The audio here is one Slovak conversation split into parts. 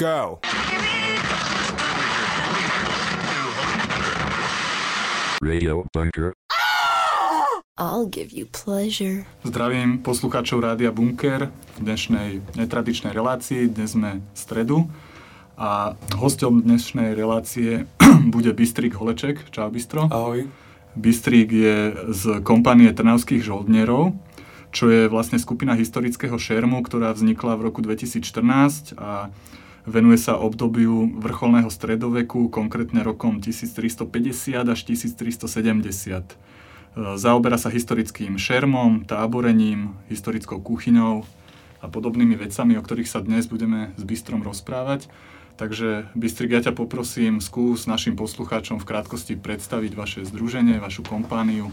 Go! Radio Bunker. I'll give you pleasure. Zdravím poslucháčov Rádia Bunker v dnešnej netradičnej relácii. Dnes sme v stredu a hosťom dnešnej relácie bude Bystrik Holeček. Čau Bystro. Ahoj. Bystrik je z kompanie Trnavských žoldnierov, čo je vlastne skupina historického šermu, ktorá vznikla v roku 2014 a venuje sa obdobiu vrcholného stredoveku, konkrétne rokom 1350 až 1370. Zaoberá sa historickým šermom, táborením, historickou kuchyňou a podobnými vecami, o ktorých sa dnes budeme s Bystrom rozprávať. Takže Bystrik, ja ťa poprosím, skús našim poslucháčom v krátkosti predstaviť vaše združenie, vašu kompániu.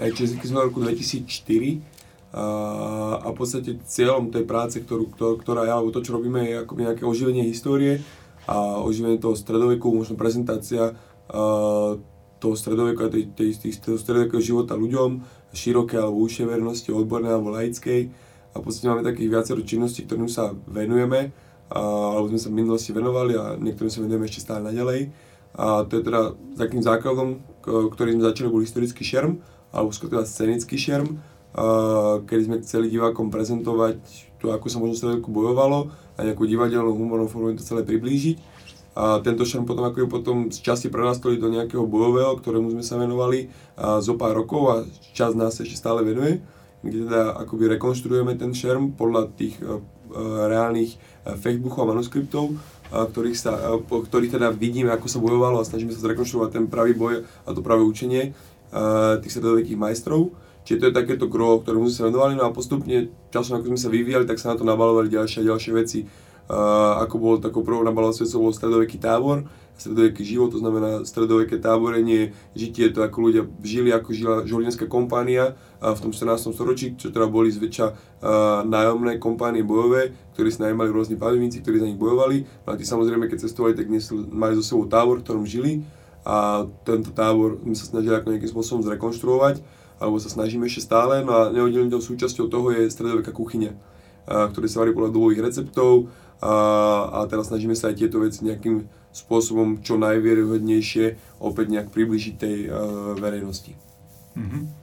Čiže sme v roku 2004 a v podstate cieľom tej práce, ktorú, ktorá je, alebo to, čo robíme, je akoby nejaké oživenie histórie a oživenie toho stredoveku, možno prezentácia toho stredoveku a tej, tej, tej, toho stredovekého života ľuďom, široké alebo užšej vernosti, odbornej alebo laickej. A v podstate máme takých viacero činností, ktorým sa venujeme, a, alebo sme sa v minulosti venovali a niektorým sa venujeme ešte stále naďalej. A to je teda takým základom, ktorý sme začali, bol historický šerm, alebo skôr teda scenický šerm, kedy sme chceli divákom prezentovať to, ako sa možno stredoveku bojovalo a nejakú divadelnú humornú formu to celé priblížiť. A tento šerm potom ako potom z časti prerastoli do nejakého bojového, ktorému sme sa venovali a zo pár rokov a čas nás ešte stále venuje, kde teda akoby rekonštruujeme ten šerm podľa tých uh, reálnych Facebookov a manuskriptov, uh, ktorých, sa, po ktorých teda vidíme, ako sa bojovalo a snažíme sa zrekonštruovať ten pravý boj a to pravé učenie uh, tých stredovekých majstrov. Čiže to je takéto gro, ktorému sme sa venovali, no a postupne časom, ako sme sa vyvíjali, tak sa na to nabalovali ďalšie a ďalšie veci. Uh, ako bolo takou prvou nabalovacou vecou bol stredoveký tábor, stredoveký život, to znamená stredoveké táborenie, žitie, to ako ľudia žili, ako žila žolínska kompánia uh, v tom 14. storočí, čo teda boli zväčša uh, nájomné kompánie bojové, ktorí si najímali rôzni panovníci, ktorí za nich bojovali. No a tí samozrejme, keď cestovali, tak nesli, mali zo sebou tábor, v ktorom žili a tento tábor sme sa snažili ako nejakým spôsobom zrekonštruovať alebo sa snažíme ešte stále, no a neoddelnou súčasťou toho je stredoveká kuchyňa, ktoré sa varí podľa dobových receptov a, a teraz snažíme sa aj tieto veci nejakým spôsobom čo najvierohodnejšie opäť nejak približiť tej uh, verejnosti. Mm-hmm.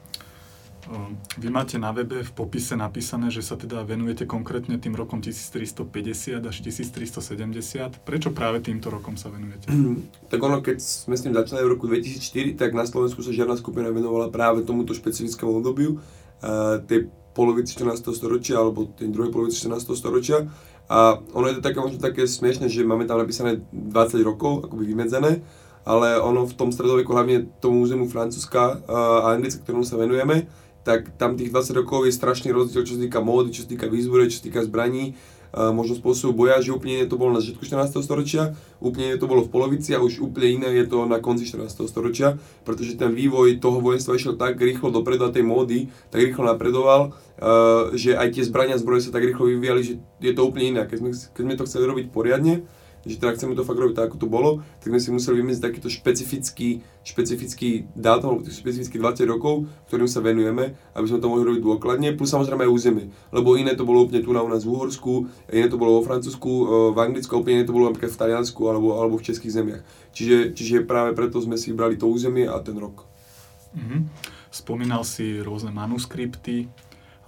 Vy máte na webe v popise napísané, že sa teda venujete konkrétne tým rokom 1350 až 1370. Prečo práve týmto rokom sa venujete? tak ono, keď sme s tým začali v roku 2004, tak na Slovensku sa žiadna skupina venovala práve tomuto špecifickému obdobiu, uh, tej polovici 14. storočia alebo tej druhej polovici 14. storočia. A ono je to také možno také smiešne, že máme tam napísané 20 rokov, akoby vymedzené, ale ono v tom stredoveku, hlavne tomu územu Francúzska a Anglicka, ktorému sa venujeme, tak tam tých 20 rokov je strašný rozdiel, čo sa týka módy, čo sa týka výzbroje, čo sa týka zbraní, uh, možno spôsobu boja, že úplne to bolo na začiatku 14. storočia, úplne to bolo v polovici a už úplne iné je to na konci 14. storočia, pretože ten vývoj toho vojenstva išiel tak rýchlo dopredu a tej módy, tak rýchlo napredoval, uh, že aj tie zbrania zbroje sa tak rýchlo vyvíjali, že je to úplne iné. Keď sme, keď sme to chceli robiť poriadne, že teda chceme to fakt robiť tak, ako to bolo, tak sme si museli vymedziť takýto špecifický, špecifický dátum, alebo špecifických 20 rokov, ktorým sa venujeme, aby sme to mohli robiť dôkladne, plus samozrejme aj územie. Lebo iné to bolo úplne tu na u nás v Uhorsku, iné to bolo vo Francúzsku, e, v Anglicku, úplne iné to bolo napríklad v Taliansku alebo, alebo v českých zemiach. Čiže, čiže práve preto sme si vybrali to územie a ten rok. Mm-hmm. Spomínal si rôzne manuskripty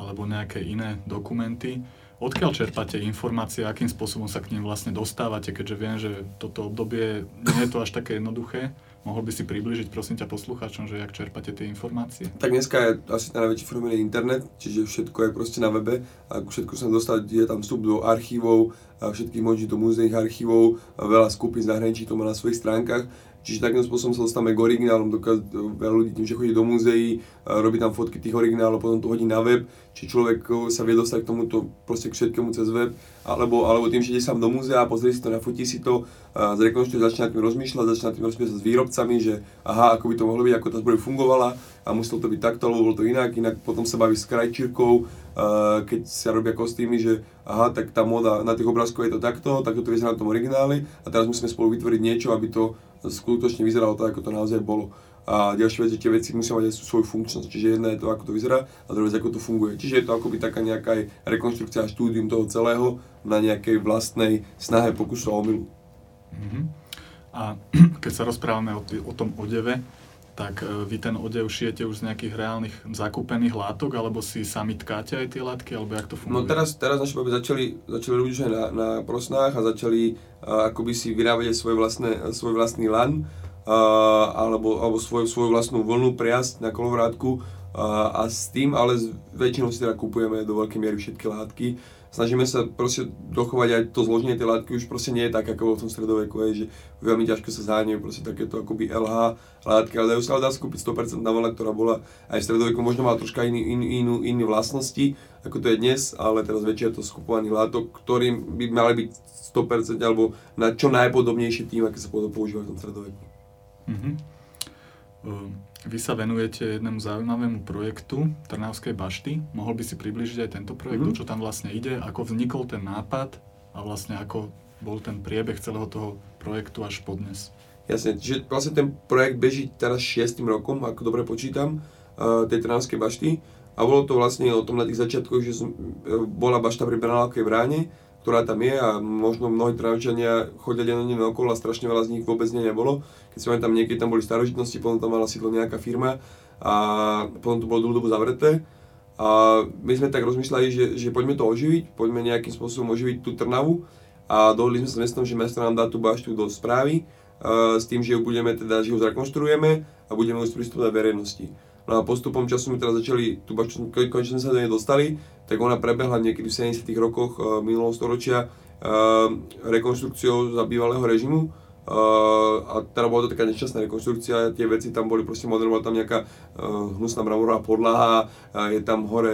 alebo nejaké iné dokumenty. Odkiaľ čerpáte informácie, akým spôsobom sa k ním vlastne dostávate, keďže viem, že toto obdobie nie je to až také jednoduché? Mohol by si približiť, prosím ťa, poslucháčom, že jak čerpáte tie informácie? Tak dneska je asi najväčší formálny internet, čiže všetko je proste na webe. A všetko sa dostať, je tam vstup do archívov, všetkých možných do múzejných archívov, veľa skupín zahraničí to má na svojich stránkach. Čiže takým spôsobom sa dostávame k originálom, dokaz, veľa ľudí tým, že chodí do múzeí, robí tam fotky tých originálov, potom to hodí na web, či človek sa vie dostať k tomuto proste k všetkému cez web, alebo, alebo tým, že ide sám do múzea, pozrie si to, nafotí si to, zrekonštruuje, začne tým rozmýšľať, začne tým rozmýšľať s výrobcami, že aha, ako by to mohlo byť, ako tá zbroj fungovala a muselo to byť takto, alebo bolo to inak, inak potom sa baví s krajčírkou, keď sa robia kostýmy, že aha, tak tá moda na tých obrázkoch je to takto, takto to vyzerá na tom origináli a teraz musíme spolu vytvoriť niečo, aby to skutočne vyzeralo tak, ako to naozaj bolo. A ďalšia vec, že tie veci musia mať aj svoju funkčnosť, čiže jedna je to, ako to vyzerá a druhá vec, ako to funguje. Čiže je to akoby taká nejaká aj a štúdium toho celého na nejakej vlastnej snahe pokusu a omylu. Mhm. A keď sa rozprávame o, o tom odeve, tak e, vy ten odev šijete už z nejakých reálnych zakúpených látok, alebo si sami tkáte aj tie látky, alebo jak to funguje? No teraz, teraz naši baby začali, začali aj na, na prosnách a začali uh, akoby si vyrábať svoj, vlastné, svoj vlastný lan uh, alebo, alebo svoj, svoju vlastnú vlnu priasť na kolovrátku uh, a s tým ale väčšinou si teda kupujeme do veľkej miery všetky látky. Snažíme sa proste dochovať aj to zloženie tej látky, už proste nie je tak, ako bolo v tom stredoveku, je, že veľmi ťažko sa zháňajú proste takéto akoby LH látky, ale dajú sa ale dá sa kúpiť 100% vlna, ktorá bola aj v stredoveku, možno mala troška iný, in, inú, iné vlastnosti, ako to je dnes, ale teraz väčšia je to skupovaných látok, ktorým by mali byť 100% alebo na čo najpodobnejšie tým, aké sa používajú v tom stredoveku. Mhm. Ehm, Vy sa venujete jednému zaujímavému projektu Trnavskej bašty. Mohol by si približiť aj tento projekt, o čo tam vlastne ide, ako vznikol ten nápad a vlastne ako bol ten priebeh celého toho projektu až po dnes. Jasne, čiže vlastne ten projekt beží teraz 6. rokom, ako dobre počítam, uh, tej Trnavskej bašty. A bolo to vlastne o tom na tých začiatkoch, že som, e, bola bašta pri Brnalavkej bráne, ktorá tam je a možno mnohí Trnavčania chodia dennodenne okolo a strašne veľa z nich vôbec nie nebolo. Keď sme tam niekedy tam boli starožitnosti, potom tam mala sídlo nejaká firma a potom to bolo dlhú dobu zavreté. A my sme tak rozmýšľali, že, že poďme to oživiť, poďme nejakým spôsobom oživiť tú Trnavu a dohodli sme sa s mestom, že mesto nám dá tú baštu do správy s tým, že ju budeme teda, že ju zrekonštruujeme a budeme ju sprístupňovať verejnosti. No a postupom času sme teraz začali, baštu, ko- konečne sa do nej dostali, tak ona prebehla niekedy v 70 rokoch uh, minulého storočia uh, rekonštrukciou za bývalého režimu. Uh, a teda bola to taká nešťastná rekonštrukcia, tie veci tam boli proste moderné, bola tam nejaká hnusná mramorová podlaha, je tam hore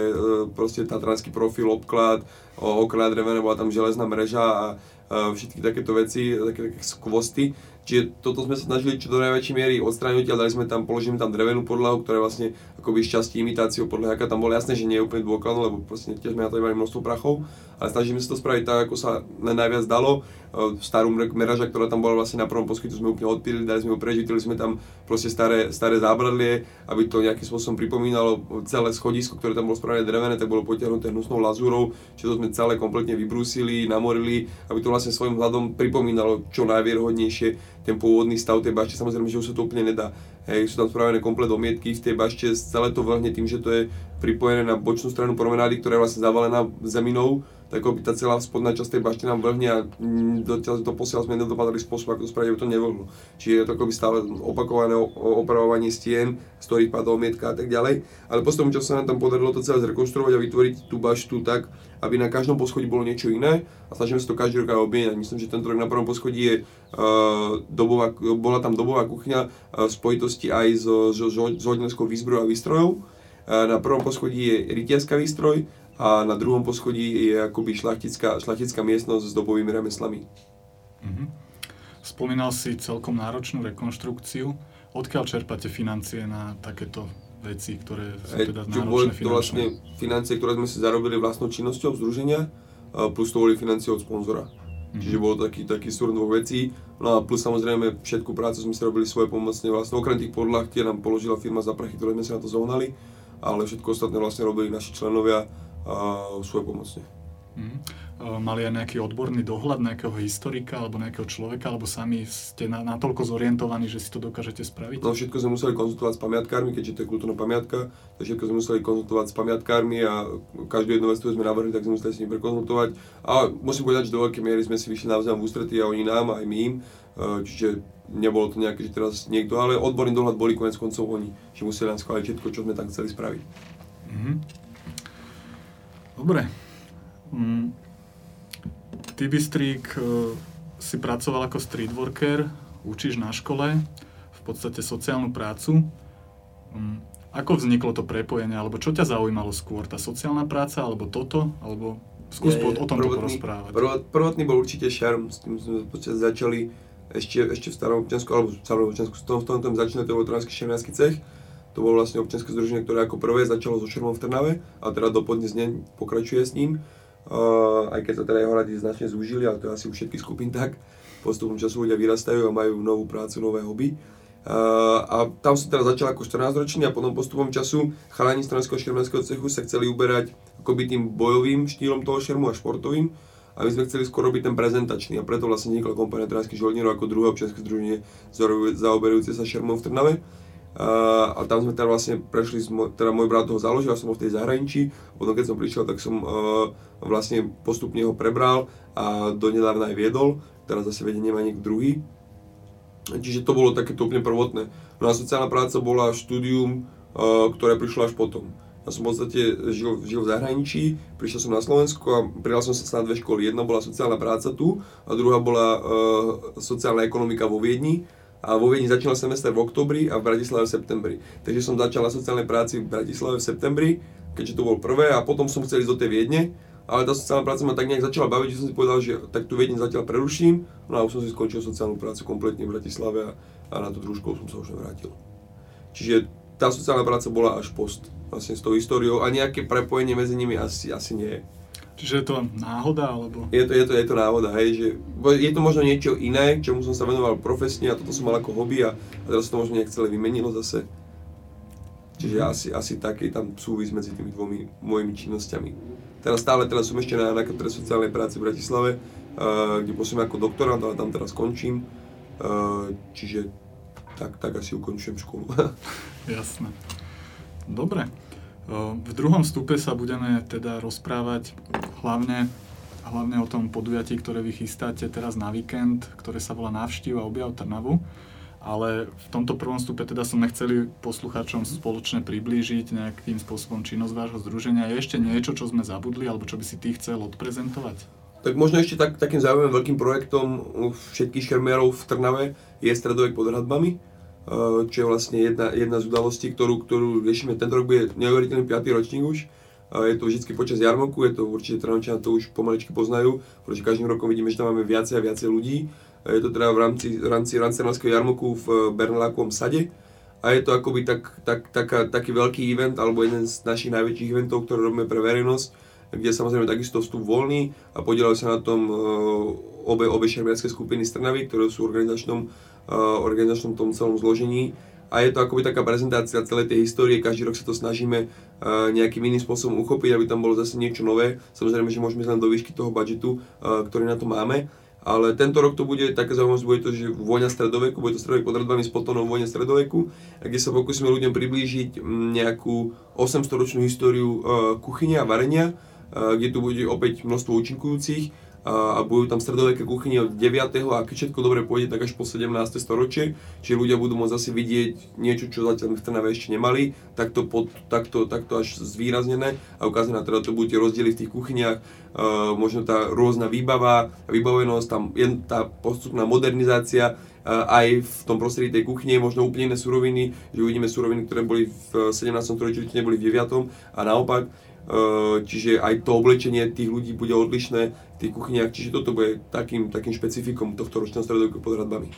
proste tatranský profil, obklad, okná drevené, bola tam železná mreža a všetky takéto veci, také, také skvosty. Čiže toto sme sa snažili čo do najväčšej miery odstrániť, ale dali sme tam, položili tam drevenú podlahu, ktorá je vlastne akoby šťastí imitáciou podľa aká tam bola jasné, že nie je úplne dôkladná, lebo proste tiež sme na to mali množstvo prachov, ale snažíme sa to spraviť tak, ako sa len najviac dalo. E, Starú meraža, ktorá tam bola vlastne na prvom poskytu, sme úplne odpílili, dali sme ju prežitili sme tam proste staré, staré zábradlie, aby to nejakým spôsobom pripomínalo celé schodisko, ktoré tam bolo spravené drevené, tak bolo potiahnuté hnusnou lazúrou, čiže to sme celé kompletne vybrúsili, namorili, aby to vlastne svojim hľadom pripomínalo čo najvierhodnejšie ten pôvodný stav tej bašte. Samozrejme, že už sa to úplne nedá. Hej, sú tam spravené komplet omietky v tej bašte, celé to vlhne tým, že to je pripojené na bočnú stranu promenády, ktorá je vlastne zavalená zeminou, tá celá spodná časť tej bašty nám vlhne a mm, do, do posiaľ sme nedopadali spôsob, ako to spraviť, to nevlhlo. Čiže je to akoby stále opakované opravovanie stien, z ktorých padá omietka a tak ďalej. Ale postupom času sa nám tam podarilo to celé zrekonštruovať a vytvoriť tú baštu tak, aby na každom poschodí bolo niečo iné a snažíme sa to každý rok aj obmieniať. Myslím, že tento rok na prvom poschodí je uh, dobová, bola tam dobová kuchňa uh, v spojitosti aj so, so, s hodinelskou výzbrojou a výstrojou. Uh, na prvom poschodí je rytierská výstroj a na druhom poschodí je akoby šlachtická, šlachtická miestnosť s dobovými remeslami. Mhm. Spomínal si celkom náročnú rekonštrukciu. Odkiaľ čerpáte financie na takéto veci, ktoré sú teda čo boli náročné to vlastne financie, ktoré sme si zarobili vlastnou činnosťou združenia, plus to boli financie od sponzora. Mhm. Čiže bol taký, taký súrn dvoch vecí. No a plus samozrejme všetku prácu sme si robili svoje pomocne vlastne. Okrem tých podlah, tie nám položila firma za prachy, ktoré sme si na to zohnali, ale všetko ostatné vlastne robili naši členovia svoje pomocne. E, Mali aj nejaký odborný dohľad nejakého historika alebo nejakého človeka, alebo sami ste na, natoľko zorientovaní, že si to dokážete spraviť? No všetko sme museli konzultovať s pamiatkármi, keďže to je kultúrna pamiatka, tak všetko sme museli konzultovať s pamiatkármi a každú jednu vec, ktorú sme navrhli, tak sme museli s nimi prekonzultovať. A musím povedať, že do veľkej miery sme si vyšli navzájom v ústretí a oni nám, aj my im. E, Čiže nebolo to nejaké, že teraz niekto, ale odborný dohľad boli konec koncov oni, že museli nám schváliť všetko, čo sme tam chceli spraviť. Mhm. Dobre. Mm. Ty, Bystrík, e, si pracoval ako street worker, učíš na škole, v podstate sociálnu prácu. Mm. Ako vzniklo to prepojenie, alebo čo ťa zaujímalo skôr, tá sociálna práca, alebo toto, alebo skús o tomto prvotný- porozprávať. Prvot, prvotný bol určite šarm, s tým sme podstate začali ešte, ešte v starom občiansku, alebo v starom občiansku, v tom, v tom, tom začínal to bol Trnavský šermiarsky cech. To bolo vlastne občianske združenie, ktoré ako prvé začalo so šermom v Trnave a teda do podnes pokračuje s ním. Uh, aj keď sa teda jeho rady značne zúžili, ale to je asi u všetkých skupín tak. Postupom času ľudia vyrastajú a majú novú prácu, nové hobby. Uh, a tam som teraz začal ako 14-ročný a potom postupom času chalani z Trnavského šermenského cechu sa chceli uberať akoby tým bojovým štýlom toho šermu a športovým a my sme chceli skôr robiť ten prezentačný a preto vlastne vznikla kompania Trnavských žoldnierov ako druhé občianske združenie zaoberujúce sa šermom v Trnave. A tam sme teda vlastne prešli, teda môj brat toho založil, ja som bol v tej zahraničí, potom keď som prišiel, tak som uh, vlastne postupne ho prebral a donedávna aj viedol, teraz zase vedie nemá niekto druhý. Čiže to bolo takéto úplne prvotné. No a sociálna práca bola štúdium, uh, ktoré prišlo až potom. Ja som v podstate žil, žil v zahraničí, prišiel som na Slovensko a pridal som sa na dve školy. Jedna bola sociálna práca tu a druhá bola uh, sociálna ekonomika vo Viedni. A vo Viedni začínal semester v oktobri a v Bratislave v septembri. Takže som začal na sociálnej práci v Bratislave v septembri, keďže to bolo prvé a potom som chcel ísť do tej Viedne ale tá sociálna práca ma tak nejak začala baviť, že som si povedal, že tak tu Viedne zatiaľ preruším, no a už som si skončil sociálnu prácu kompletne v Bratislave a, a na tú druhú školu som sa už nevrátil. Čiže tá sociálna práca bola až post vlastne s tou históriou a nejaké prepojenie medzi nimi asi, asi nie je. Čiže je to náhoda, alebo? Je to, je to, je to náhoda, hej, že je to možno niečo iné, čomu som sa venoval profesne a toto som mal ako hobby a, a teraz to možno nejak celé vymenilo zase. Čiže mm. asi, asi taký tam súvis medzi tými dvomi mojimi činnosťami. Teraz stále teraz som ešte na, na katedre sociálnej práce v Bratislave, uh, kde pôsobím ako doktorant, ale tam teraz končím. Uh, čiže tak, tak asi ukončujem školu. Jasné. Dobre. V druhom stupe sa budeme teda rozprávať hlavne, hlavne o tom podujatí, ktoré vy chystáte teraz na víkend, ktoré sa volá Návštív a objav Trnavu ale v tomto prvom stupe teda sme chceli poslucháčom spoločne priblížiť nejakým spôsobom činnosť vášho združenia. Je ešte niečo, čo sme zabudli, alebo čo by si ty chcel odprezentovať? Tak možno ešte tak, takým zaujímavým veľkým projektom všetkých šermierov v Trnave je Stredovek pod hradbami, eh, čo je vlastne jedna, jedna z udalostí, ktorú, ktorú riešime. Tento rok bude neuveriteľný 5. ročník už. Eh, je to vždy počas jarmoku, je to určite Trnavčania to už pomaličky poznajú, pretože každým rokom vidíme, že tam máme viacej a viacej ľudí je to teda v rámci, v rámci Rancernovského jarmoku v eh, Bernalákovom sade. A je to akoby tak, tak, taká, taký veľký event, alebo jeden z našich najväčších eventov, ktoré robíme pre verejnosť, kde samozrejme takisto vstup voľný a podielajú sa na tom uh, obe, obe šermiarské skupiny z Trnavy, ktoré sú v organizačnom, uh, organizačnom tom celom zložení. A je to akoby taká prezentácia celej tej histórie, každý rok sa to snažíme uh, nejakým iným spôsobom uchopiť, aby tam bolo zase niečo nové. Samozrejme, že môžeme len do výšky toho budžetu, uh, ktorý na to máme. Ale tento rok to bude také zaujímavé, bude to, že vojna stredoveku, bude to stredovek pod radbami s potónom vojne stredoveku, kde sa pokúsime ľuďom priblížiť nejakú 800-ročnú históriu uh, kuchyne a varenia, kde tu bude opäť množstvo účinkujúcich a budú tam stredoveké kuchyne od 9. a keď všetko dobre pôjde, tak až po 17. storočie, čiže ľudia budú môcť zase vidieť niečo, čo zatiaľ v Trnave ešte nemali, takto, pod, takto, takto až zvýraznené a ukázané teda to budú tie rozdiely v tých kuchyniach, uh, možno tá rôzna výbava, vybavenosť, tam je tá postupná modernizácia, aj v tom prostredí tej kuchyne, možno úplne iné suroviny, že uvidíme suroviny, ktoré boli v 17. storočí, neboli v 9. a naopak, čiže aj to oblečenie tých ľudí bude odlišné, tých kuchyniach, čiže toto bude takým, takým špecifikom tohto ročného stredoveku pod hradbami.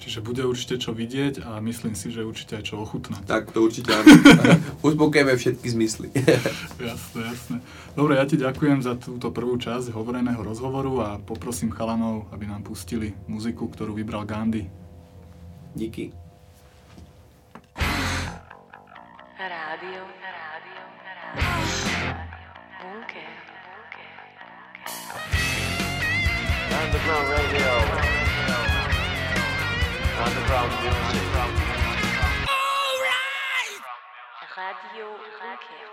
Čiže bude určite čo vidieť a myslím si, že určite aj čo ochutnať. Tak, to určite áno. Uspokojíme všetky zmysly. jasné, jasné. Dobre, ja ti ďakujem za túto prvú časť hovoreného rozhovoru a poprosím chalanov, aby nám pustili muziku, ktorú vybral Gandhi. Díky. Rádio, rádio, rádio. Underground radio. Underground music. All right. Radio Raquel.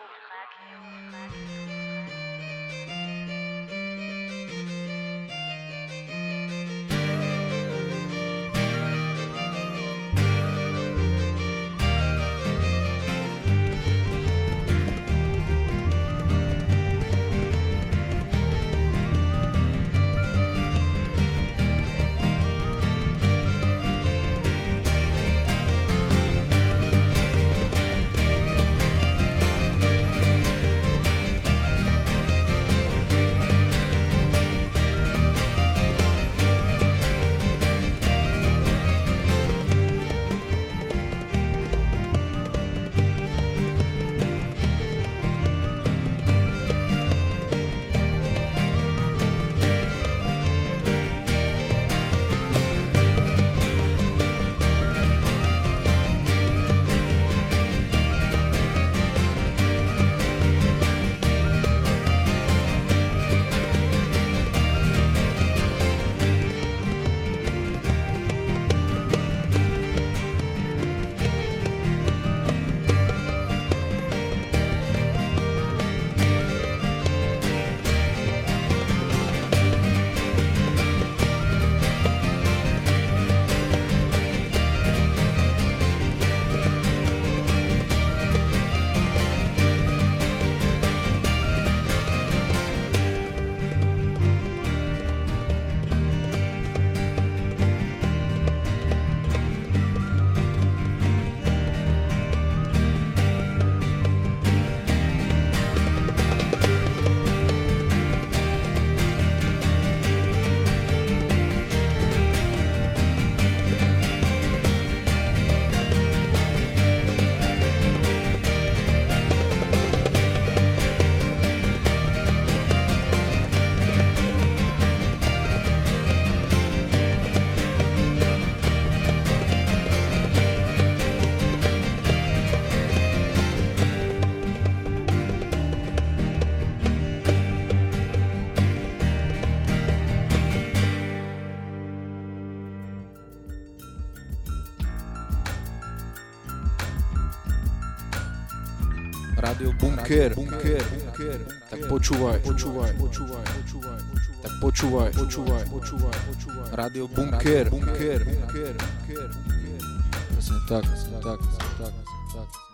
Bunker, Bunker, Bunker. Tak počúvaj, počúvaj, počúvaj, počúvaj. Tak počúvaj, počúvaj, počúvaj, počúvaj. Rádio Bunker, Bunker, Bunker, Bunker. Presne tak, presne tak, presne tak, presne tak.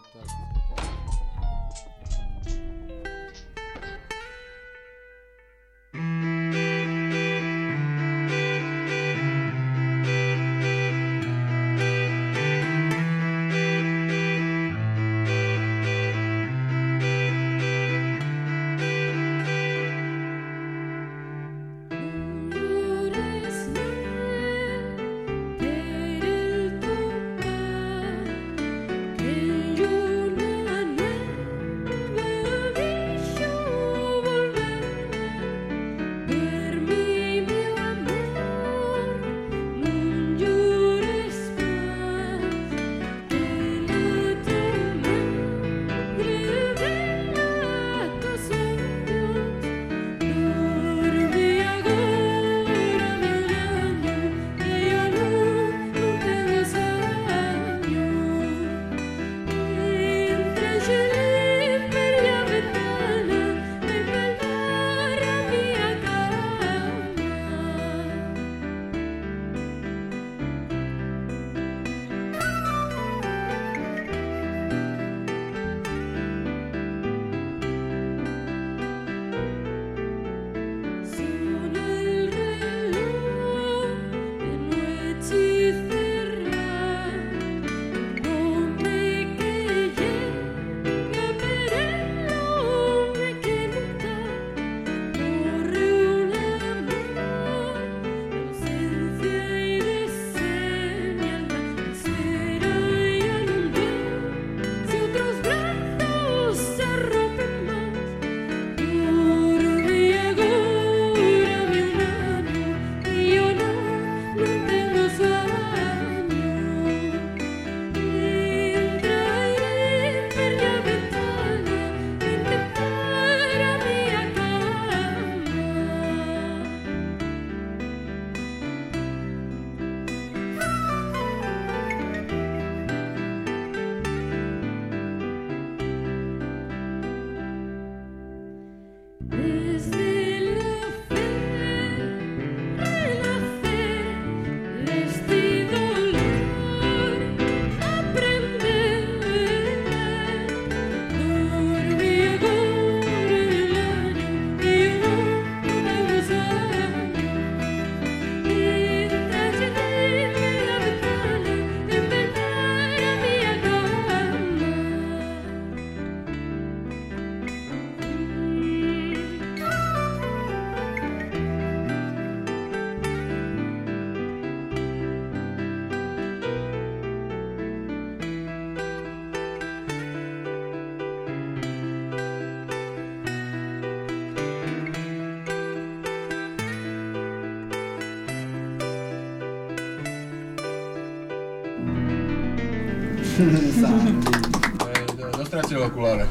Dostratil okuláre.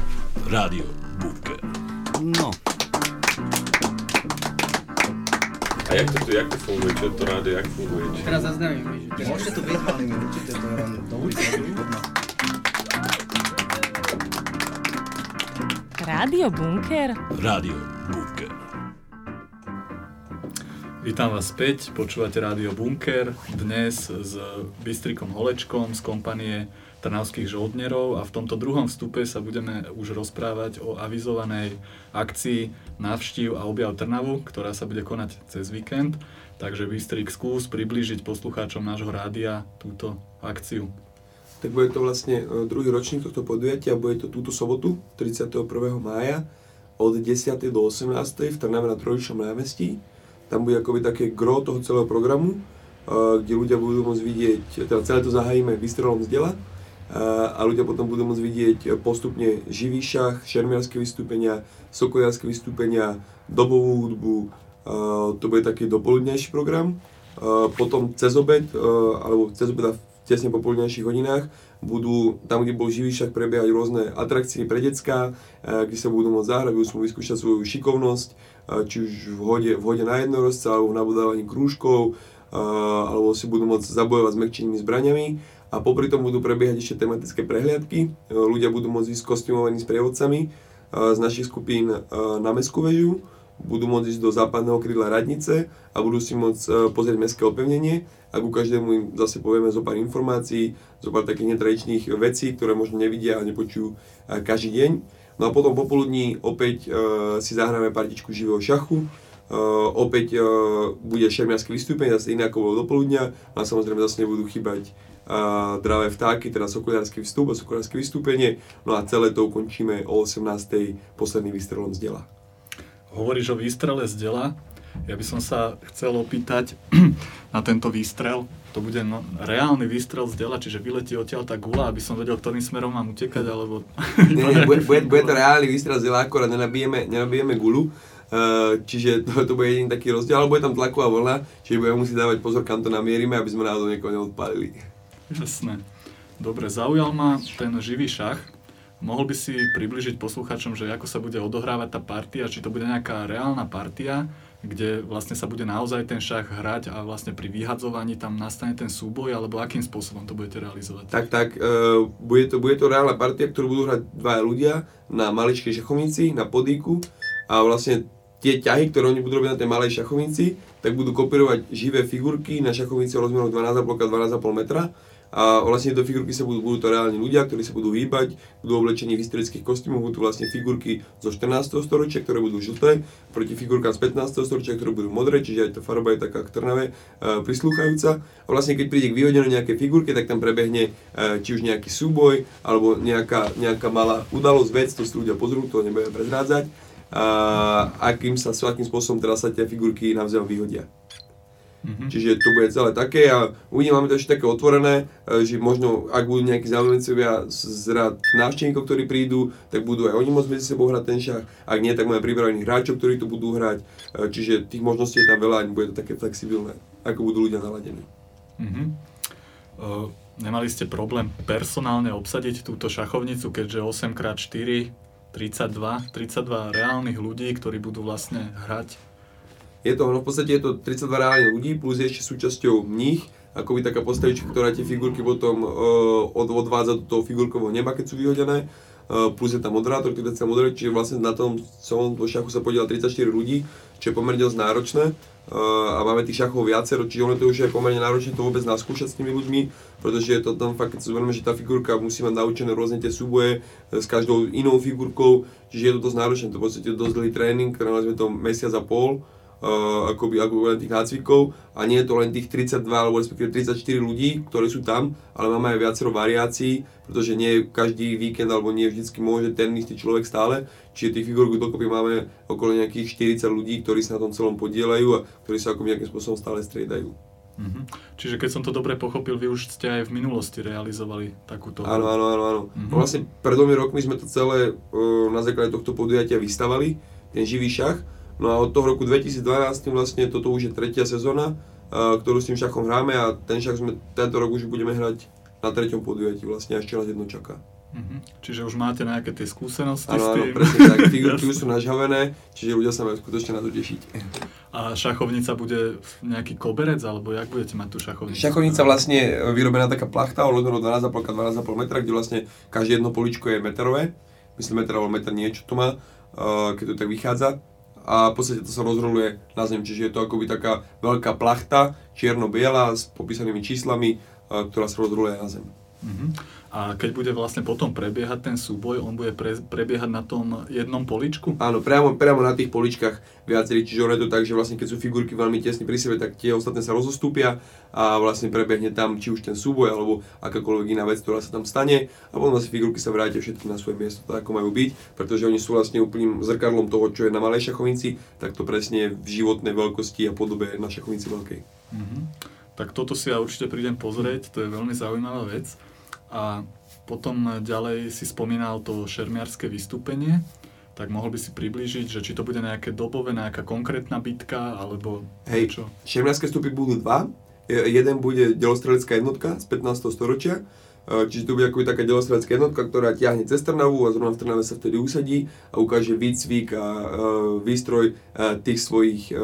Rádio Bunker. No, A jak to tu, jak to funguje? Čo to rádio, jak funguje? Či... Teraz zaznamím, že môžete tu byť, ale my určite to do ulice. no. Rádio Bunker? Rádio Bunker. Vítam vás späť, počúvate Rádio Bunker, dnes s Bystrikom Holečkom z kompanie Trnavských žoldnerov a v tomto druhom vstupe sa budeme už rozprávať o avizovanej akcii Navštív a objav Trnavu, ktorá sa bude konať cez víkend. Takže Bystrik, skús priblížiť poslucháčom nášho rádia túto akciu. Tak bude to vlastne e, druhý ročník tohto podujatia, bude to túto sobotu, 31. mája, od 10. do 18. v Trnave na Trojičnom námestí. Tam bude akoby také gro toho celého programu, e, kde ľudia budú môcť vidieť, teda celé to zahájime výstrelom z diela, a ľudia potom budú môcť vidieť postupne živý šach, šermiarské vystúpenia, sokoliarské vystúpenia, dobovú hudbu, to bude taký dopoludnejší program. Potom cez obed, alebo cez obed a v tesne popoludnejších hodinách budú, tam kde bol živý šach, prebiehať rôzne atrakcie pre decka, kde sa budú môcť zahrať, budú vyskúšať svoju šikovnosť, či už v hode, v hode na jednorozca, alebo v nabudávaní krúžkov, alebo si budú môcť zabojovať s mekčenými zbraniami. A popri tom budú prebiehať ešte tematické prehliadky. E, Ľudia budú môcť ísť kostýmovaní s prievodcami e, z našich skupín e, na Mestskú väžu, budú môcť ísť do západného krídla radnice a budú si môcť pozrieť mestské opevnenie a ku každému im zase povieme zo pár informácií, zo pár takých netradičných vecí, ktoré možno nevidia a nepočujú každý deň. No a potom popoludní opäť si zahráme partičku živého šachu, e, opäť e, bude šermiarské vystúpenie, zase iné do poludnia, a samozrejme zase nebudú chýbať a dravé vtáky, teda sokolársky vstup a sokolárske vystúpenie, no a celé to ukončíme o 18. posledným výstrelom z diela. Hovoríš o výstrele z dela. Ja by som sa chcel opýtať na tento výstrel. To bude no, reálny výstrel z dela, čiže vyletí odtiaľ tá gula, aby som vedel, ktorým smerom mám utekať, alebo... Nie, nie, bude, bude, bude to reálny výstrel z diela, akorát nenabijeme, nenabijeme gulu. Uh, čiže to, to bude jediný taký rozdiel, ale bude tam tlaková vlna, čiže budeme musieť dávať pozor, kam to namierime, aby sme náhodou niekoho neodpálili. Jasné. Dobre, zaujal ma ten živý šach. Mohol by si približiť posluchačom, že ako sa bude odohrávať tá partia, či to bude nejaká reálna partia, kde vlastne sa bude naozaj ten šach hrať a vlastne pri vyhadzovaní tam nastane ten súboj, alebo akým spôsobom to budete realizovať? Tak, tak, uh, bude, to, bude to reálna partia, ktorú budú hrať dvaja ľudia na maličkej šachovnici, na podíku a vlastne tie ťahy, ktoré oni budú robiť na tej malej šachovnici, tak budú kopírovať živé figurky na šachovnici o rozmeroch 12,5 x 12,5 metra a vlastne do figurky sa budú, budú to reálni ľudia, ktorí sa budú hýbať, budú oblečení v historických kostýmoch, budú vlastne figurky zo 14. storočia, ktoré budú žlté, proti figurkám z 15. storočia, ktoré budú modré, čiže aj tá farba je taká k trnave uh, prislúchajúca. A vlastne keď príde k vyhodenej nejakej figurke, tak tam prebehne uh, či už nejaký súboj, alebo nejaká, nejaká malá udalosť, vec, to si ľudia pozrú, to nebudem prezrádzať. A akým sa, akým spôsobom teraz sa tie figurky navzájom vyhodia. Mm-hmm. Čiže to bude celé také a uvidíme, máme to ešte také otvorené, e, že možno ak budú nejakí zaujímavcovia z rád návštevníkov, ktorí prídu, tak budú aj oni môcť medzi sebou hrať ten šach. Ak nie, tak máme pripravených hráčov, ktorí to budú hrať. E, čiže tých možností je tam veľa a bude to také flexibilné, ako budú ľudia naladení. Mm-hmm. Uh, nemali ste problém personálne obsadiť túto šachovnicu, keďže 8x4, 32, 32 reálnych ľudí, ktorí budú vlastne hrať je to, no v podstate je to 32 reálnych ľudí, plus je ešte súčasťou mních, akoby taká postavička, ktorá tie figurky potom uh, od, odvádza do toho figurkového neba, keď sú vyhodené. Uh, plus je tam moderátor, ktorý sa moderuje, čiže vlastne na tom celom šachu sa podiela 34 ľudí, čo je pomerne dosť náročné. Uh, a máme tých šachov viacero, čiže ono to už je pomerne náročné to vôbec naskúšať s tými ľuďmi, pretože je to tam fakt, keď zoberieme, že tá figurka musí mať naučené rôzne tie súboje s každou inou figurkou, čiže je to dosť náročné, to podstate dosť dlhý tréning, ktorý sme to mesiac a pol uh, akoby, ako len tých nácvikov a nie je to len tých 32 alebo respektíve 34 ľudí, ktorí sú tam, ale máme aj viacero variácií, pretože nie každý víkend alebo nie vždycky môže ten istý človek stále, čiže tých figurok dokopy máme okolo nejakých 40 ľudí, ktorí sa na tom celom podielajú a ktorí sa ako nejakým spôsobom stále striedajú. Mm-hmm. Čiže keď som to dobre pochopil, vy už ste aj v minulosti realizovali takúto Áno, áno, áno. áno. Mm-hmm. Vlastne pred dvomi rokmi sme to celé uh, na základe tohto podujatia vystavali, ten živý šach No a od toho roku 2012 vlastne toto už je tretia sezóna, ktorú s tým šachom hráme a ten šach sme tento rok už budeme hrať na treťom podujatí vlastne a ešte raz jedno čaká. Mm-hmm. Čiže už máte nejaké tie skúsenosti áno, s tým? Áno, presne tak, figurky už sú nažhavené, čiže ľudia sa majú skutočne na to tešiť. A šachovnica bude nejaký koberec, alebo jak budete mať tú šachovnicu? Šachovnica vlastne vyrobená taká plachta o 12,5 12,5 metra, kde vlastne každé jedno poličko je metrové, myslím meter alebo meter niečo to má, keď to tak vychádza a v podstate to sa rozroluje na zem, čiže je to akoby taká veľká plachta, čierno-biela s popísanými číslami, ktorá sa rozroluje na zem. Uh-huh. A keď bude vlastne potom prebiehať ten súboj, on bude pre, prebiehať na tom jednom poličku? Áno, priamo, priamo na tých poličkách viacerí, čiže ono je to tak, že vlastne keď sú figurky veľmi tesne pri sebe, tak tie ostatné sa rozostúpia a vlastne prebiehne tam či už ten súboj alebo akákoľvek iná vec, ktorá sa tam stane a potom vlastne figurky sa vrátia všetky na svoje miesto, tak ako majú byť, pretože oni sú vlastne úplným zrkadlom toho, čo je na malej šachovnici, tak to presne v životnej veľkosti a podobe na šachovnici veľkej. Uh-huh. Tak toto si ja určite prídem pozrieť, to je veľmi zaujímavá vec. A potom ďalej si spomínal to šermiarské vystúpenie, tak mohol by si priblížiť, že či to bude nejaké dobové, nejaká konkrétna bitka, alebo Hej, šermiarské vstupy budú dva. Jeden bude delostrelecká jednotka z 15. storočia, čiže to bude akoby taká delostrelecká jednotka, ktorá ťahne cez Trnavu a zrovna v Trnave sa vtedy usadí a ukáže výcvik a výstroj tých svojich,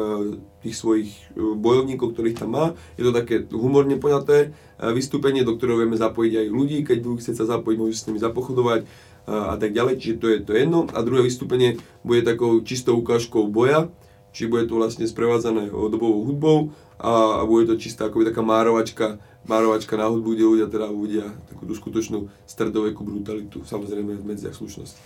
tých svojich uh, bojovníkov, ktorých tam má. Je to také humorne poňaté vystúpenie, do ktorého vieme zapojiť aj ľudí, keď budú chcieť sa zapojiť, môžu s nimi zapochodovať a tak ďalej, čiže to je to jedno. A druhé vystúpenie bude takou čistou ukážkou boja, či bude to vlastne sprevádzané dobovou hudbou a, a bude to čistá akoby taká márovačka, márovačka na hudbu, kde ľudia teda uvidia takú tú skutočnú stredovekú brutalitu, samozrejme v medziach slušnosti.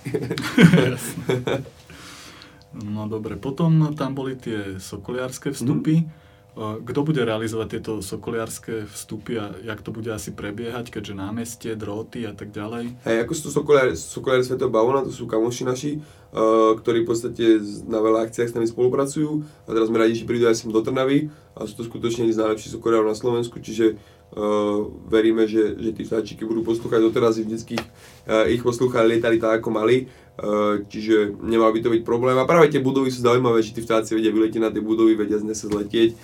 No dobre, potom tam boli tie sokoliarské vstupy. Mm. Kto bude realizovať tieto sokoliarské vstupy a jak to bude asi prebiehať, keďže námestie, dróty a tak ďalej? Hej, ako sú to sokoliari, sokoliari Svetého Bavona, to sú kamoši naši, uh, ktorí v podstate na veľa akciách s nami spolupracujú a teraz sme radi, že prídu aj sem do Trnavy a sú to skutočne z najlepších sokoliarov na Slovensku, čiže veríme, že, že tí vtáčiky budú poslúchať doteraz vždycky uh, ich poslúchali, lietali tak ako mali, uh, čiže nemal by to byť problém. A práve tie budovy sú zaujímavé, že tí vtáci vedia vyletieť na tie budovy, vedia z sa zletieť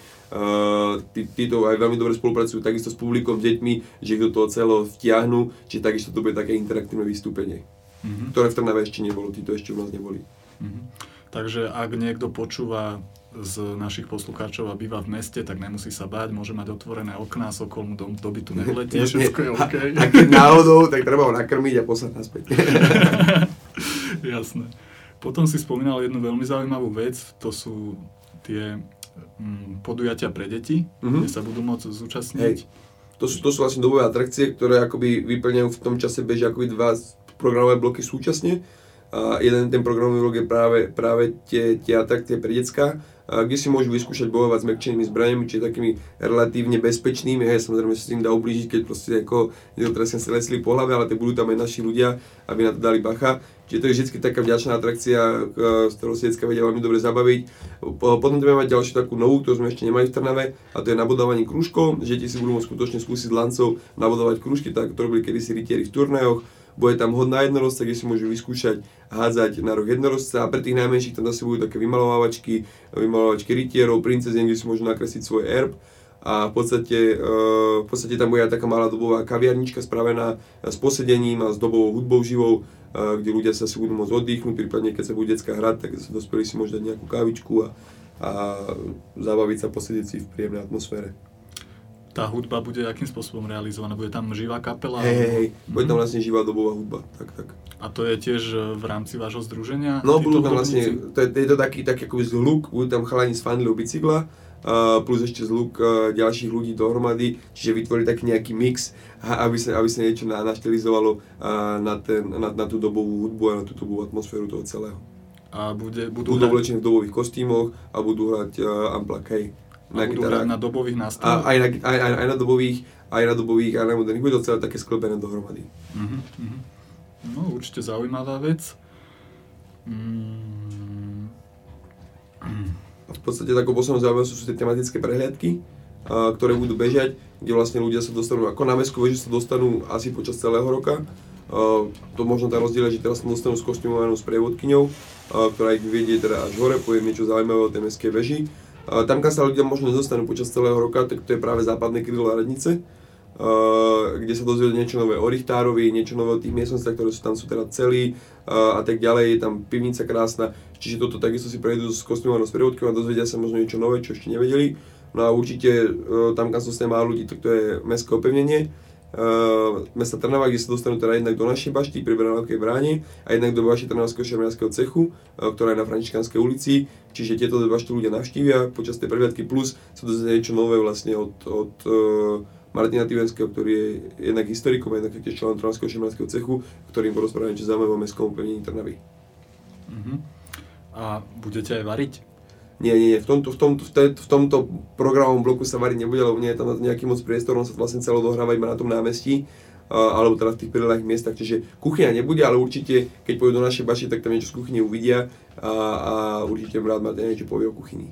tí, títo aj veľmi dobre spolupracujú takisto s publikom, deťmi, že ich do toho celého vtiahnu, čiže takisto to bude také interaktívne vystúpenie, mm-hmm. ktoré v Trnave ešte nebolo, títo ešte u nás neboli. Mm-hmm. Takže ak niekto počúva z našich poslucháčov a býva v meste, tak nemusí sa báť, môže mať otvorené okná, sokol mu do, do bytu všetko je OK. A, a keď náhodou, tak treba ho nakrmiť a poslať naspäť. Jasné. Potom si spomínal jednu veľmi zaujímavú vec, to sú tie Mm, podujatia pre deti, mm-hmm. kde sa budú môcť zúčastniť. Hej. To sú, to sú vlastne dobové atrakcie, ktoré akoby vyplňajú v tom čase bežia akoby dva programové bloky súčasne. Jeden ten programový blok je práve, práve tie, tie atrakcie pre decka, kde si môžu vyskúšať bojovať s mekčenými zbraniami, čiže takými relatívne bezpečnými, hej, samozrejme sa s tým dá ublížiť, keď proste ako teraz sa lesli po hlave, ale budú tam aj naši ľudia, aby na to dali bacha. Čiže to je vždy taká vďačná atrakcia, z ktorou si detská vedia veľmi dobre zabaviť. Potom budeme mať ďalšiu takú novú, ktorú sme ešte nemali v Trnave, a to je nabodávanie krúžkov, že si budú môcť skutočne skúsiť lancov nabodovať krúžky, tak to robili kedysi rytieri v turnajoch bude tam hodná jednorozca, kde si môžu vyskúšať hádzať na roh jednorozca a pre tých najmenších tam zase budú také vymalovávačky, vymalovávačky rytierov, princezien, kde si môžu nakresliť svoj erb. A v podstate, eh, v podstate tam bude aj taká malá dobová kaviarnička spravená s posedením a s dobovou hudbou živou, eh, kde ľudia sa si budú môcť oddychnúť, prípadne keď sa bude detská hrať, tak dospelí si môžu dať nejakú kávičku a, a zabaviť sa, posedieť si v príjemnej atmosfére tá hudba bude akým spôsobom realizovaná? Bude tam živá kapela? Hej, hej, hej. bude tam vlastne živá dobová hudba, tak, tak. A to je tiež e, v rámci vášho združenia? No, budú tam vlastne, to je, to je to taký, taký akoby zhluk, budú tam chalani s fanilou bicykla, uh, plus ešte zhluk uh, ďalších ľudí dohromady, čiže vytvorili taký nejaký mix, aby sa, aby sa niečo na, naštilizovalo uh, na, ten, na, na tú dobovú hudbu a na tú dobovú atmosféru toho celého. A bude, budú, budú oblečení v dobových kostýmoch a budú hrať uh, Amplak, hej na budú hrať na dobových nástrojoch? aj, na, aj, aj, aj, na dobových, aj na dobových, aj na moderných. Bude to celé také sklepené dohromady. Uh-huh, uh-huh. No, určite zaujímavá vec. Mm. V podstate takou poslednou zaujímavosťou sú tie tematické prehliadky, a, ktoré budú bežať, kde vlastne ľudia sa dostanú, ako na Mesku že sa dostanú asi počas celého roka. A, to možno tá rozdiel že teraz sa dostanú s kostýmovanou sprievodkyňou, ktorá ich vedie teda až hore, poviem niečo zaujímavé o tej mestskej veži tam, kam sa ľudia možno nedostanú počas celého roka, tak to je práve západné krídlo radnice, kde sa dozvedú niečo nové o Richtárovi, niečo nové o tých miestnostiach, ktoré sú tam sú teda celí a tak ďalej, je tam pivnica krásna, čiže toto takisto si prejdú s kostýmovanou sprievodkou a dozvedia sa možno niečo nové, čo ešte nevedeli. No a určite tam, kam sú s málo ľudí, tak to je mestské opevnenie, uh, mesta Trnava, kde sa dostanú teda jednak do našej bašty pri Branovkej bráne a jednak do bašty Trnavského šermiarského cechu, uh, ktorá je na Františkanskej ulici. Čiže tieto dve bašty ľudia navštívia počas tej prehliadky plus sa dozvedia niečo nové vlastne od, od uh, Martina Tivenského, ktorý je jednak historikom jednak tiež členom Trnavského šermiarského cechu, ktorým porozprávame niečo zaujímavé o mestskom Trnavy. Uh-huh. A budete aj variť? Nie, nie, nie, v tomto, v tomto, v, te, v tomto programovom bloku sa variť nebude, lebo nie je tam nejaký moc priestor, on sa vlastne celo dohráva iba na tom námestí, alebo teda v tých prilehých miestach, čiže kuchyňa nebude, ale určite, keď pôjdu do našej baši, tak tam niečo z kuchyne uvidia a, a určite rád máte niečo povie o kuchyni.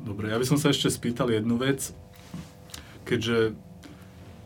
Dobre, ja by som sa ešte spýtal jednu vec, keďže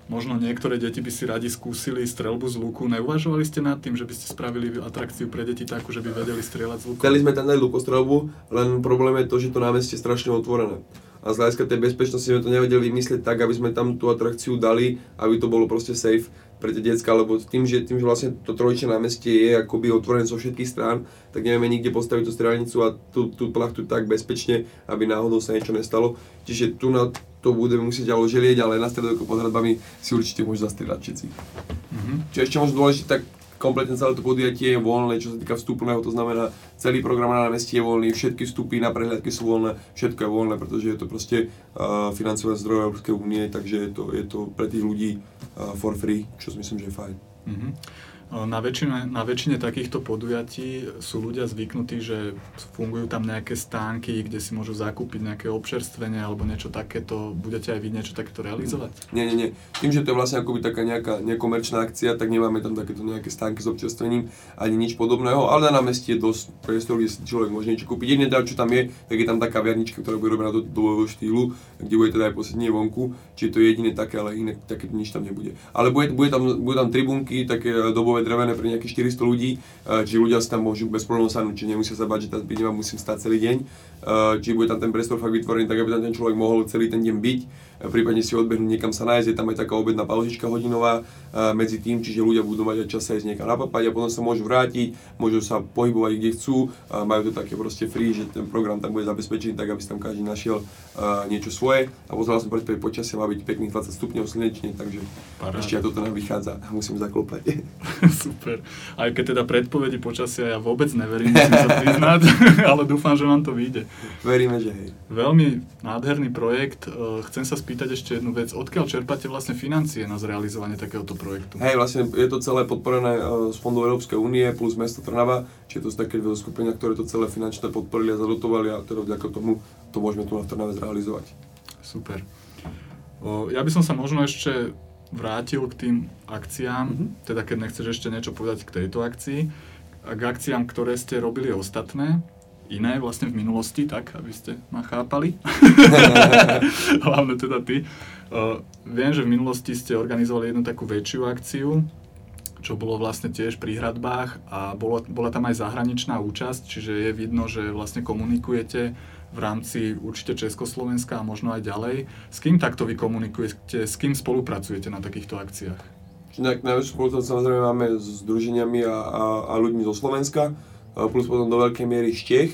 Možno niektoré deti by si radi skúsili strelbu z luku. Neuvažovali ste nad tým, že by ste spravili atrakciu pre deti takú, že by vedeli strieľať z luku? Chceli sme tam dať lukostrelbu, len problém je to, že to námestie je strašne otvorené. A z hľadiska tej bezpečnosti sme to nevedeli vymyslieť tak, aby sme tam tú atrakciu dali, aby to bolo proste safe. pre tie decka, lebo tým, že, tým, že vlastne to trojčie námestie je akoby otvorené zo všetkých strán, tak nevieme nikde postaviť tú strelnicu a tú, tú plachtu tak bezpečne, aby náhodou sa niečo nestalo. Čiže tu na to budeme musieť ale želieť, ale na stredoveku pod hradbami si určite môžu zastrieľať všetci. Mhm. Čo ešte možno dôležité, tak kompletne celé to podujatie je voľné, čo sa týka vstupného, to znamená celý program na námestí je voľný, všetky vstupy na prehliadky sú voľné, všetko je voľné, pretože je to proste uh, financované zdroje Európskej únie, takže je to, je to pre tých ľudí uh, for free, čo si myslím, že je fajn. Mhm. Na väčšine, na väčšine takýchto podujatí sú ľudia zvyknutí, že fungujú tam nejaké stánky, kde si môžu zakúpiť nejaké občerstvenie alebo niečo takéto. Budete aj vy niečo takéto realizovať? Nie, nie, nie. Tým, že to je vlastne akoby taká nejaká nekomerčná akcia, tak nemáme tam takéto nejaké stánky s občerstvením ani nič podobného, ale na námestí je dosť priestor, kde si človek môže niečo kúpiť. Jediné teda, čo tam je, tak je tam taká viarnička, ktorá bude robená do dobového štýlu, kde bude teda aj posedenie vonku, čiže to je jediné také, ale iné také nič tam nebude. Ale bude, bude tam, bude tam tribunky, také dobové drevené pre nejakých 400 ľudí, eh, čiže ľudia si tam môžu bez problémov sadnúť, čiže nemusia sa bať, že tam byť musím stať celý deň, Eh, čiže bude tam ten priestor fakt vytvorený tak, aby tam ten človek mohol celý ten deň byť, prípadne si odbehnúť niekam sa nájsť, je tam aj taká obedná pauzička hodinová medzi tým, čiže ľudia budú mať aj čas sa ísť niekam napapať a potom sa môžu vrátiť, môžu sa pohybovať kde chcú, majú to také proste free, že ten program tam bude zabezpečený tak, aby si tam každý našiel niečo svoje a pozeral som predtým počasie má byť pekných 20 stupňov slnečne, takže Paráda. ešte aj toto nám vychádza, musím zaklopať. Super. Aj keď teda predpovedi počasia ja vôbec neverím, musím sa priznať, ale dúfam, že vám to vyjde. Veríme, že hej. Veľmi nádherný projekt. Chcem sa spýtať ešte jednu vec. Odkiaľ čerpáte vlastne financie na zrealizovanie takéhoto projektu? Hej, vlastne je to celé podporené eh, z fondov Európskej únie plus mesto Trnava, čiže to sú také dve skupenia, ktoré to celé finančne podporili a zadotovali a teda vďaka tomu to môžeme tu na Trnave zrealizovať. Super. O, ja by som sa možno ešte vrátil k tým akciám, mm-hmm. teda keď nechceš ešte niečo povedať k tejto akcii, a k akciám, ktoré ste robili ostatné, iné vlastne v minulosti, tak, aby ste ma chápali. Hlavne teda ty. Uh, viem, že v minulosti ste organizovali jednu takú väčšiu akciu, čo bolo vlastne tiež pri hradbách a bolo, bola tam aj zahraničná účasť, čiže je vidno, že vlastne komunikujete v rámci určite Československa a možno aj ďalej. S kým takto vy komunikujete, s kým spolupracujete na takýchto akciách? Najväčšiu spoluprácu samozrejme máme s združeniami a, a, a ľuďmi zo Slovenska, plus potom do veľkej miery z Čech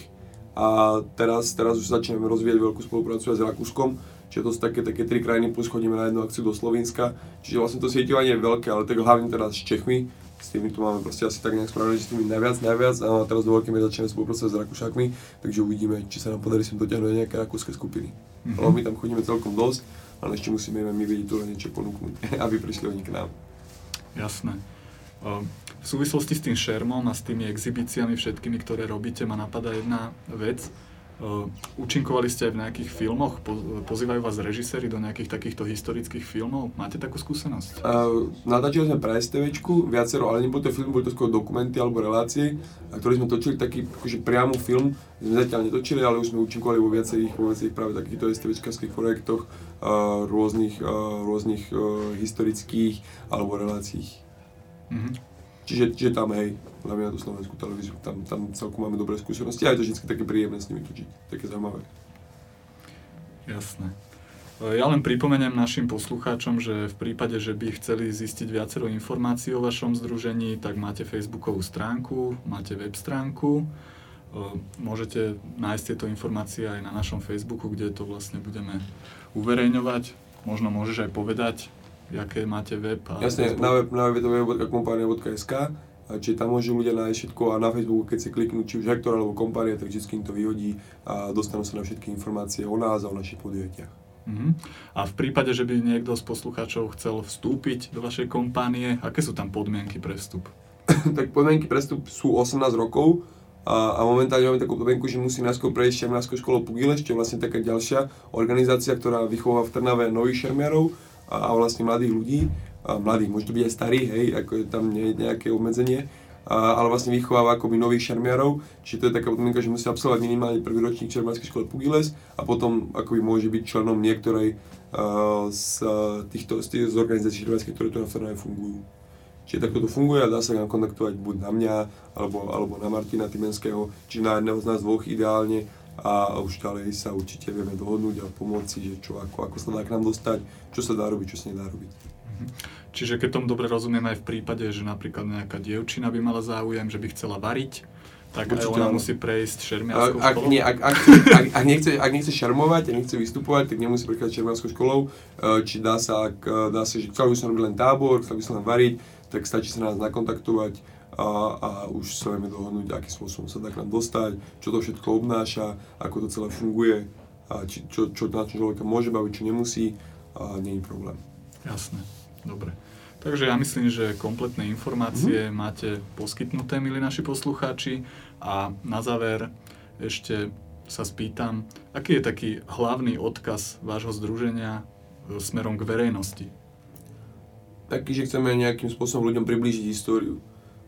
a teraz, teraz už začíname rozvíjať veľkú spoluprácu aj s Rakúskom, čiže to sú také, také tri krajiny, plus chodíme na jednu akciu do Slovenska, čiže vlastne to sieťovanie je veľké, ale tak hlavne teraz s Čechmi, s tými tu máme proste asi tak nejak spravené, že s tými najviac, najviac a teraz do veľkej miery začíname spolupracovať s Rakúšakmi, takže uvidíme, či sa nám podarí sem dotiahnuť nejaké rakúske skupiny. Mm-hmm. Lebo my tam chodíme celkom dosť, ale ešte musíme my vedieť tu niečo ponúknuť, aby prišli oni k nám. Jasné. Ehm, V súvislosti s tým šermom a s tými exibíciami všetkými, ktoré robíte, ma napadá jedna vec. Ehm, Účinkovali ste aj v nejakých filmoch? Po- Pozývajú vás režiséri do nejakých takýchto historických filmov? Máte takú skúsenosť? Uh, natáčali sme pre STVčku viacero, ale neboli to filmy, boli to skôr dokumenty alebo relácie, a ktoré sme točili taký akože priamo film, sme zatiaľ netočili, ale už sme účinkovali vo viacerých, vo viacerých práve takýchto STVčkarských projektoch, uh, rôznych, uh, rôznych uh, historických alebo relácií. Mhm. Čiže, čiže tam hej, hlavne na tú slovenskú televíziu, tam, tam celkom máme dobré skúsenosti a je to vždy také príjemné s nimi točiť, také zaujímavé. Jasné. E, Ja len pripomeniem našim poslucháčom, že v prípade, že by chceli zistiť viacero informácií o vašom združení, tak máte facebookovú stránku, máte web stránku. E, Môžete nájsť tieto informácie aj na našom Facebooku, kde to vlastne budeme uverejňovať. Možno môžeš aj povedať, aké máte web a Jasne, na web, na www.kompania.sk, čiže tam môžu ľudia nájsť všetko a na Facebooku, keď si kliknú či už Hector alebo kompania, tak vždy im to vyhodí a dostanú sa na všetky informácie o nás a o našich podujatiach. Mhm. A v prípade, že by niekto z poslucháčov chcel vstúpiť do vašej kompánie, aké sú tam podmienky pre vstup? tak podmienky prestup sú 18 rokov a, a momentálne máme takú podmienku, že musí najskôr prejsť šermiarskou školou Pugile, čo je vlastne taká ďalšia organizácia, ktorá vychováva v Trnave nových šermiarov a, a vlastne mladých ľudí, a mladých, môže to byť aj starých, hej, ako je tam nie, nejaké obmedzenie, a, ale vlastne vychováva akoby nových šermiarov, čiže to je taká podmienka, že musí absolvovať minimálne prvý ročník šermiarskej školy Pugiles a potom akoby môže byť členom niektorej uh, z, týchto, z, tých, z organizácií šermiarských, ktoré tu na Trnave fungujú. Čiže takto to funguje a dá sa nám kontaktovať buď na mňa, alebo, alebo na Martina Timenského, či na jedného z nás dvoch ideálne a už ďalej sa určite vieme dohodnúť a pomôcť si, že čo, ako, ako sa dá k nám dostať, čo sa dá robiť, čo sa nedá robiť. Čiže keď tomu dobre rozumiem aj v prípade, že napríklad nejaká dievčina by mala záujem, že by chcela variť, tak aj Určite ona musí prejsť šermiarskou ak, školou? nie, ak, ak, ak, ak, nechce, ak nechce šarmovať, ak nechce vystupovať, tak nemusí prechádzať čermiarskou školou. E, Či dá sa, ak dá sa, že chcel by som robiť len tábor, chcel by som len variť, tak stačí sa nás nakontaktovať a, a už sa vieme dohodnúť, akým spôsobom sa dá k nám dostať, čo to všetko obnáša, ako to celé funguje, a či, čo, čo na čo človeka môže baviť, čo nemusí, a nie je problém. Jasné, dobre. Takže ja myslím, že kompletné informácie Mhm. máte poskytnuté, milí naši poslucháči. A na záver ešte sa spýtam, aký je taký hlavný odkaz vášho združenia e, smerom k verejnosti? Taký, že chceme nejakým spôsobom ľuďom priblížiť históriu.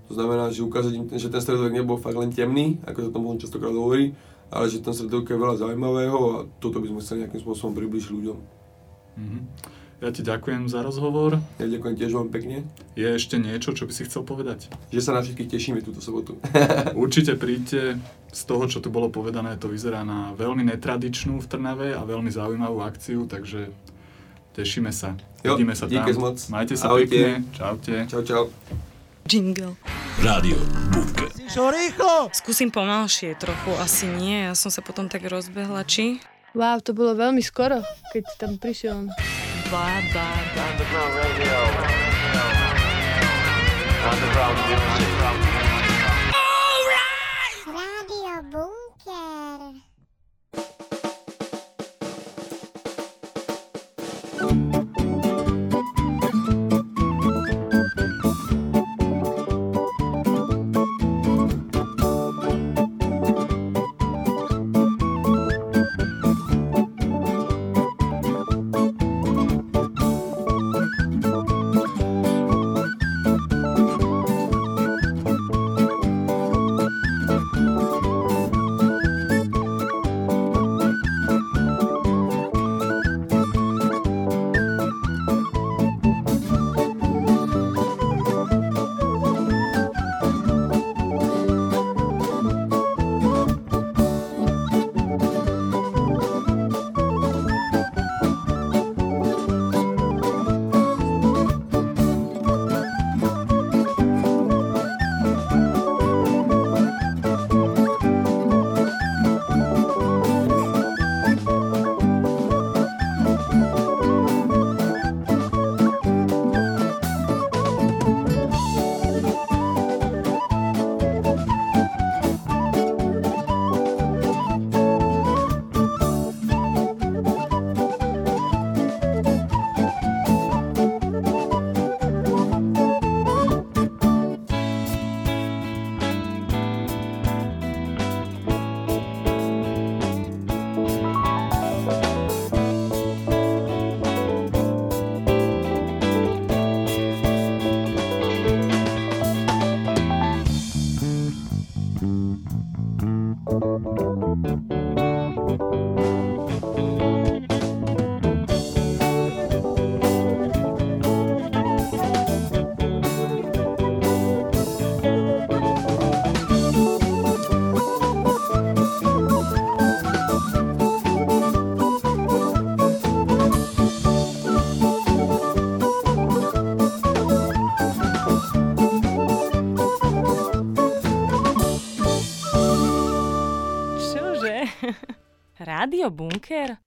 To znamená, že ukázať im, že ten stredovek nebol fakt len temný, ako sa to možno častokrát hovorí, ale že ten stredovek je veľa zaujímavého a toto by sme chceli nejakým spôsobom priblížiť ľuďom. Mhm. Ja ti ďakujem za rozhovor. Ja ďakujem tiež veľmi pekne, Je ešte niečo, čo by si chcel povedať? že sa na všetkých tešíme túto sobotu. Určite príďte, z toho, čo tu bolo povedané, to vyzerá na veľmi netradičnú v Trnave a veľmi zaujímavú akciu, takže tešíme sa. Jo, Vidíme sa tam. moc. Majte sa Ahojte. pekne. Čaute. Čau, čau. Jingle. Rádio Bunker. Skúsim pomalšie trochu, asi nie, ja som sa potom tak rozbehla, či? Wow, to bolo veľmi skoro, keď tam prišiel. Baba. Underground radio. Underground music. Rádio Bunker?